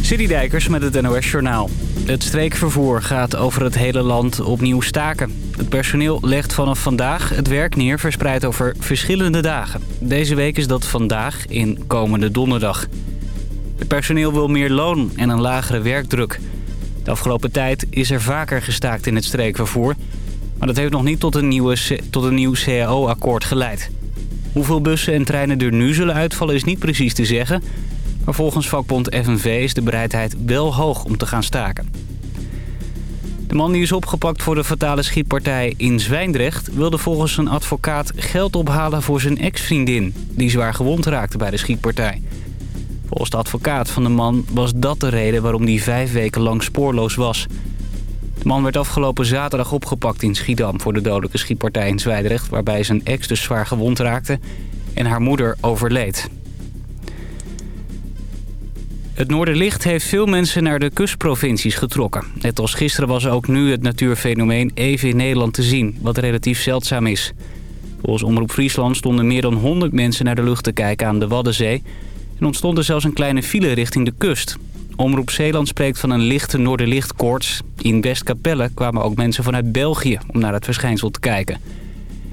Citydijkers met het NOS Journaal. Het streekvervoer gaat over het hele land opnieuw staken. Het personeel legt vanaf vandaag het werk neer verspreid over verschillende dagen. Deze week is dat vandaag in komende donderdag. Het personeel wil meer loon en een lagere werkdruk. De afgelopen tijd is er vaker gestaakt in het streekvervoer... maar dat heeft nog niet tot een, nieuwe, tot een nieuw CAO-akkoord geleid. Hoeveel bussen en treinen er nu zullen uitvallen is niet precies te zeggen... maar volgens vakbond FNV is de bereidheid wel hoog om te gaan staken. De man die is opgepakt voor de fatale schietpartij in Zwijndrecht... wilde volgens zijn advocaat geld ophalen voor zijn ex-vriendin... die zwaar gewond raakte bij de schietpartij. Volgens de advocaat van de man was dat de reden waarom hij vijf weken lang spoorloos was. De man werd afgelopen zaterdag opgepakt in Schiedam... voor de dodelijke schietpartij in Zwijndrecht... waarbij zijn ex dus zwaar gewond raakte en haar moeder overleed. Het Noorderlicht heeft veel mensen naar de kustprovincies getrokken. Net als gisteren was ook nu het natuurfenomeen even in Nederland te zien, wat relatief zeldzaam is. Volgens Omroep Friesland stonden meer dan 100 mensen naar de lucht te kijken aan de Waddenzee... en ontstond er zelfs een kleine file richting de kust. Omroep Zeeland spreekt van een lichte Noorderlichtkoorts. In Westkapelle kwamen ook mensen vanuit België om naar het verschijnsel te kijken.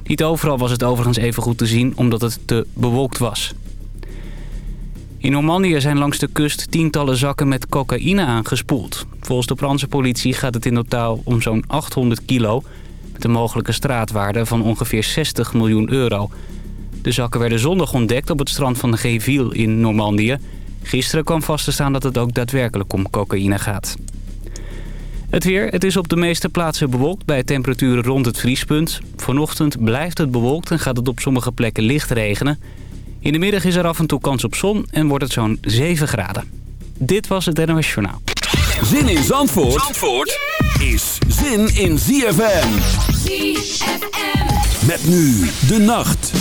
Niet overal was het overigens even goed te zien omdat het te bewolkt was. In Normandië zijn langs de kust tientallen zakken met cocaïne aangespoeld. Volgens de Franse politie gaat het in totaal om zo'n 800 kilo... met een mogelijke straatwaarde van ongeveer 60 miljoen euro. De zakken werden zondag ontdekt op het strand van Géville in Normandië. Gisteren kwam vast te staan dat het ook daadwerkelijk om cocaïne gaat. Het weer. Het is op de meeste plaatsen bewolkt bij temperaturen rond het vriespunt. Vanochtend blijft het bewolkt en gaat het op sommige plekken licht regenen... In de middag is er af en toe kans op zon en wordt het zo'n 7 graden. Dit was het NOS Journaal. Zin in Zandvoort, Zandvoort is zin in ZFM. ZFM. Met nu de nacht.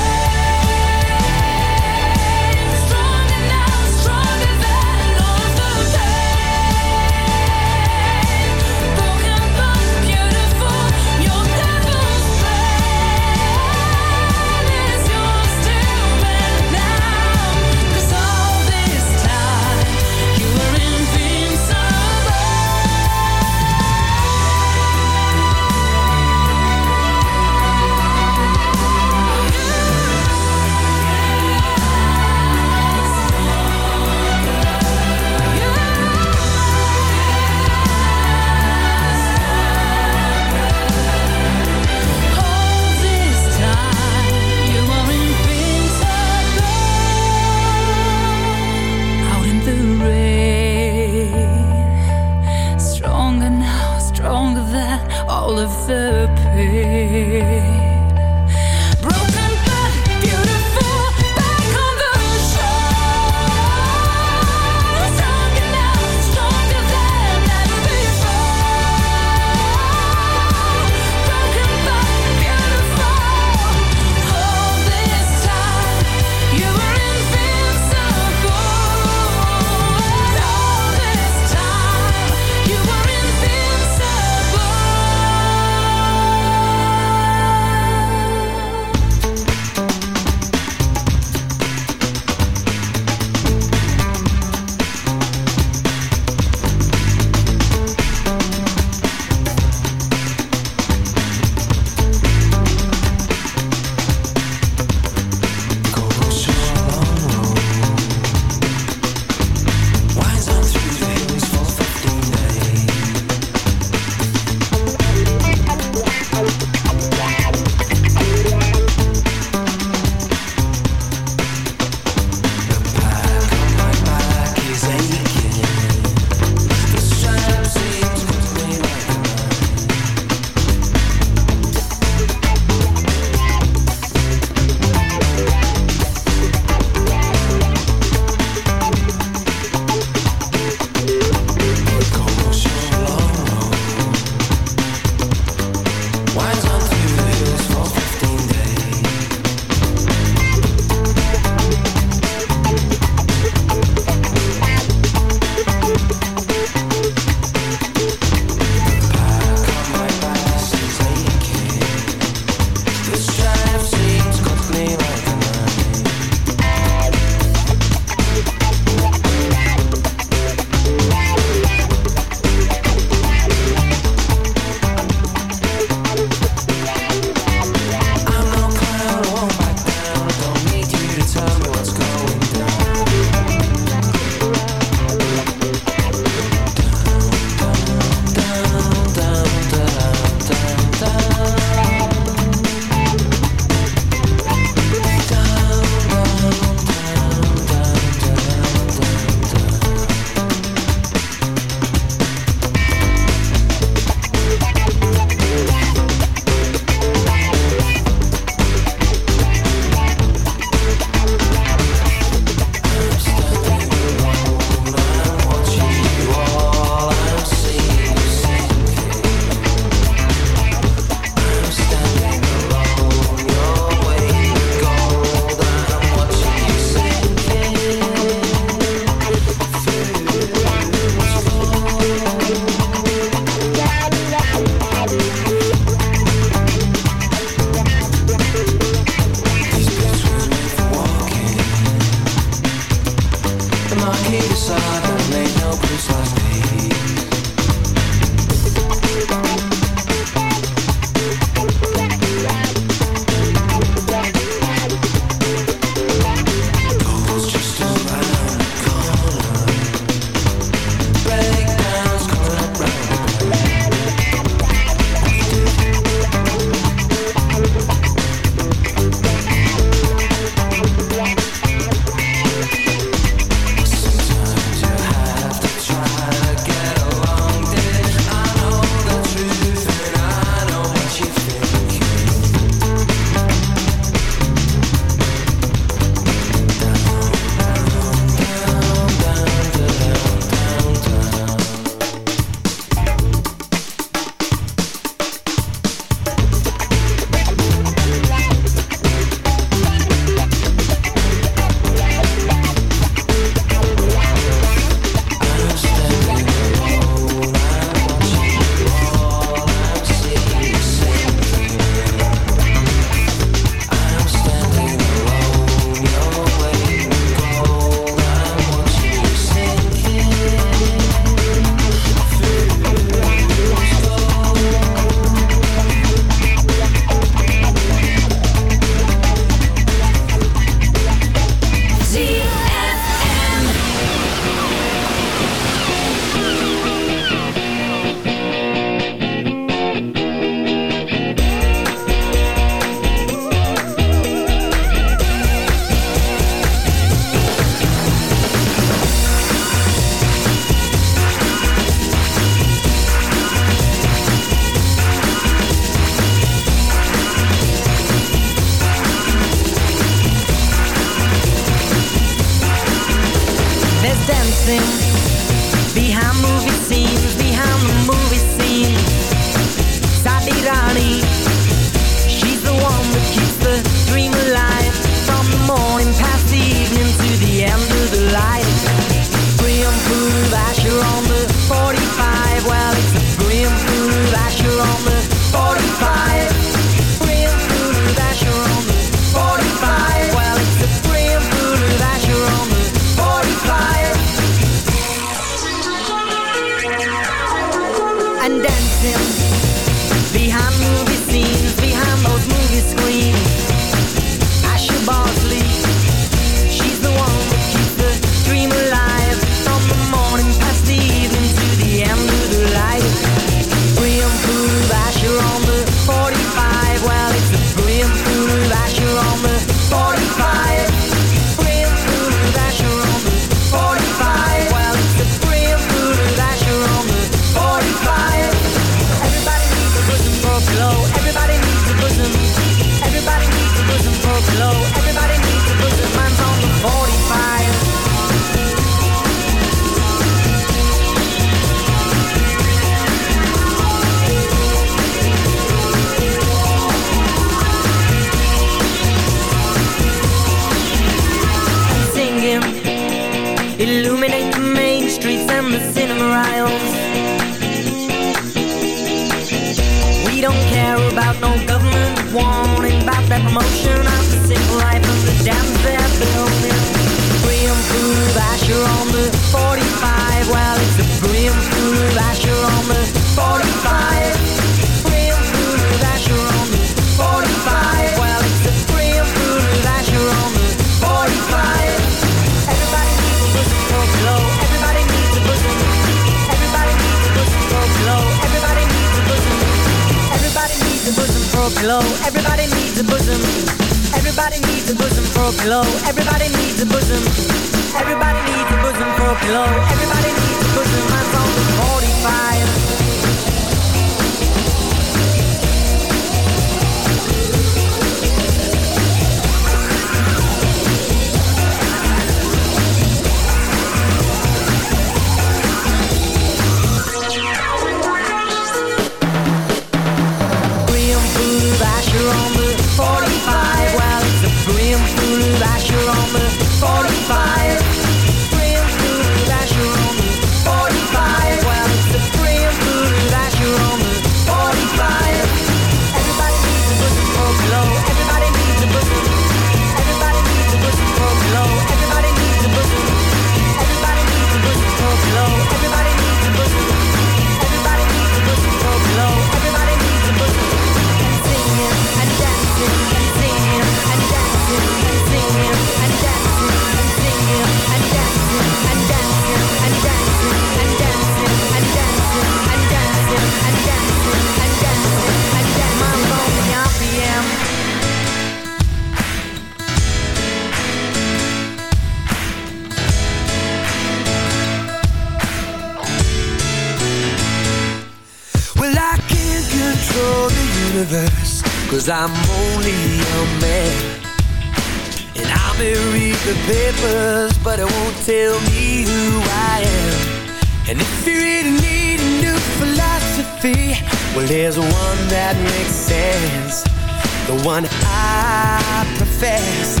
one. I profess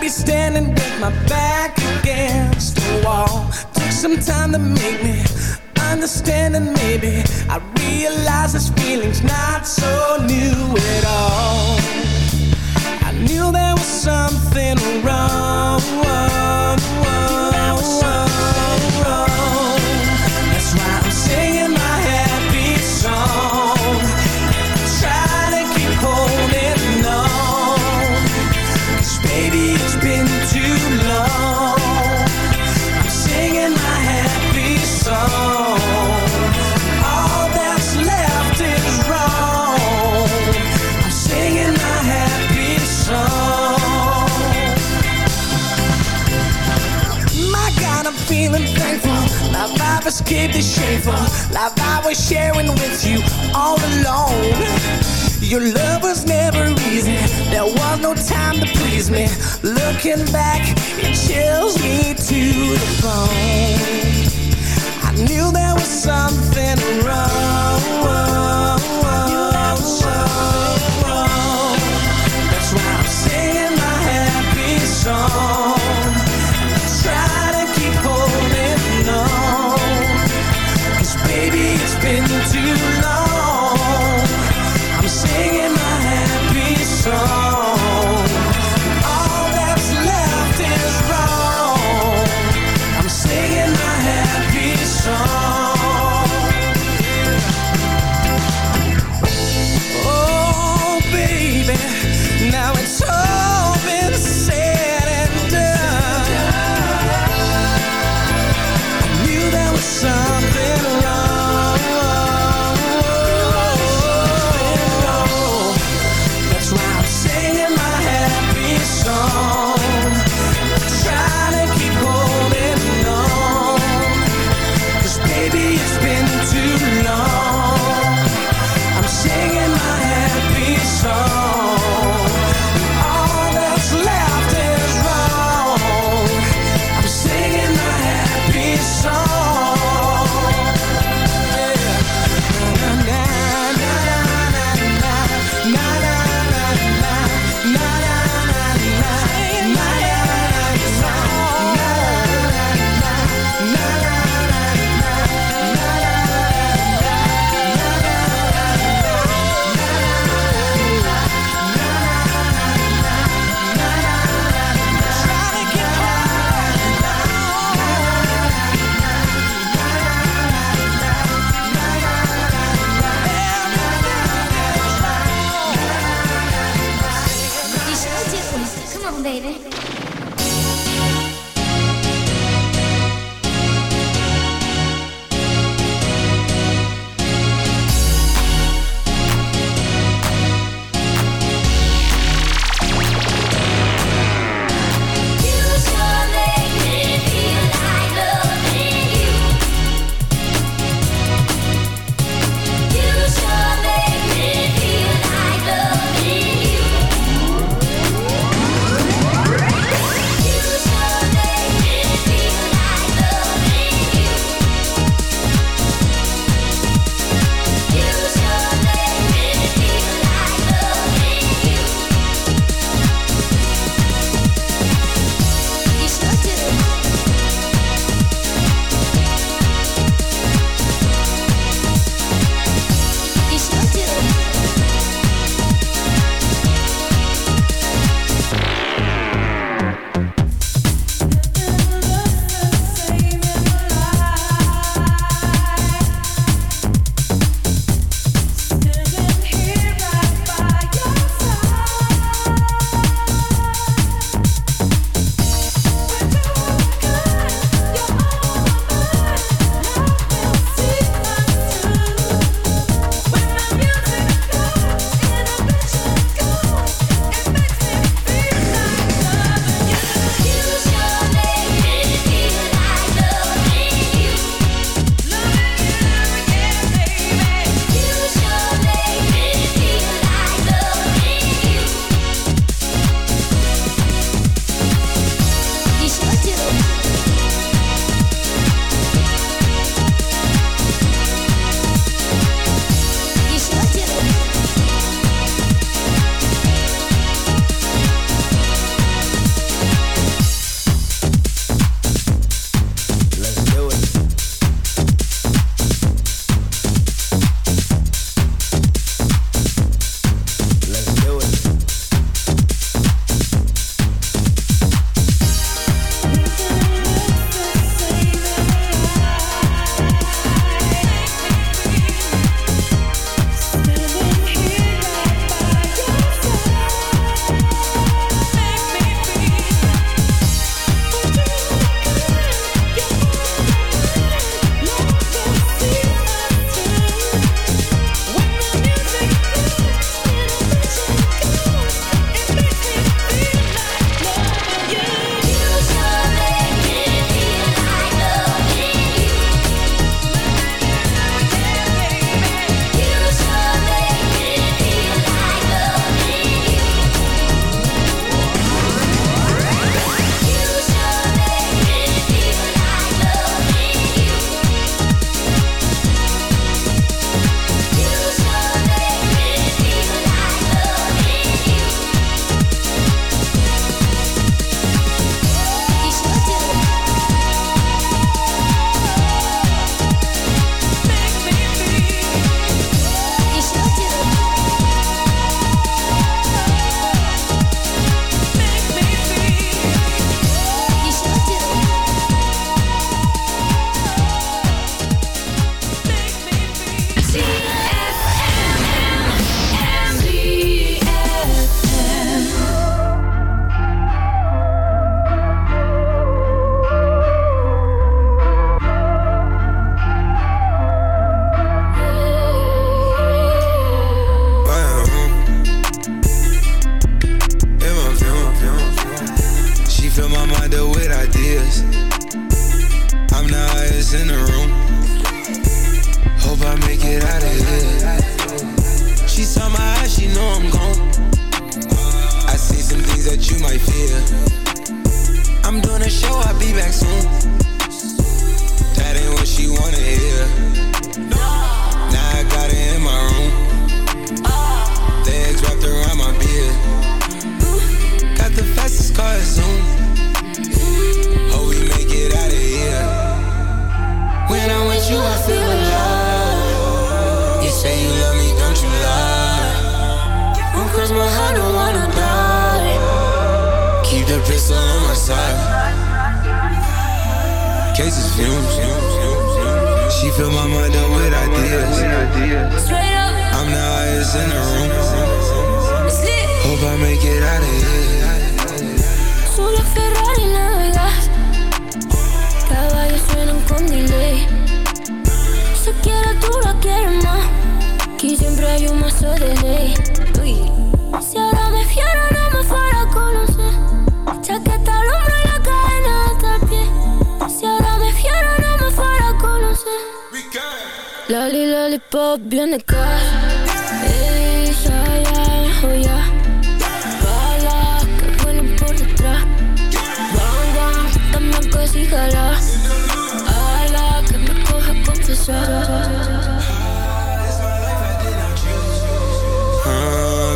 Be standing with my back against the wall. Took some time to make me understand, and maybe escape the shameful life I was sharing with you all alone. Your love was never easy. There was no time to please me. Looking back, it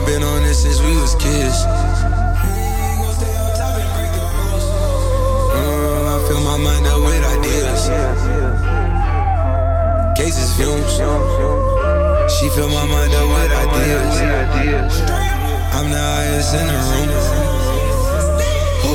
been on this since we was kids. Uh, I fill my mind up with ideas. Cases fumes. She fill my mind up with ideas. I'm the highest in the room.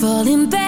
you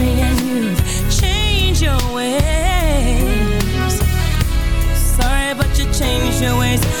your ways.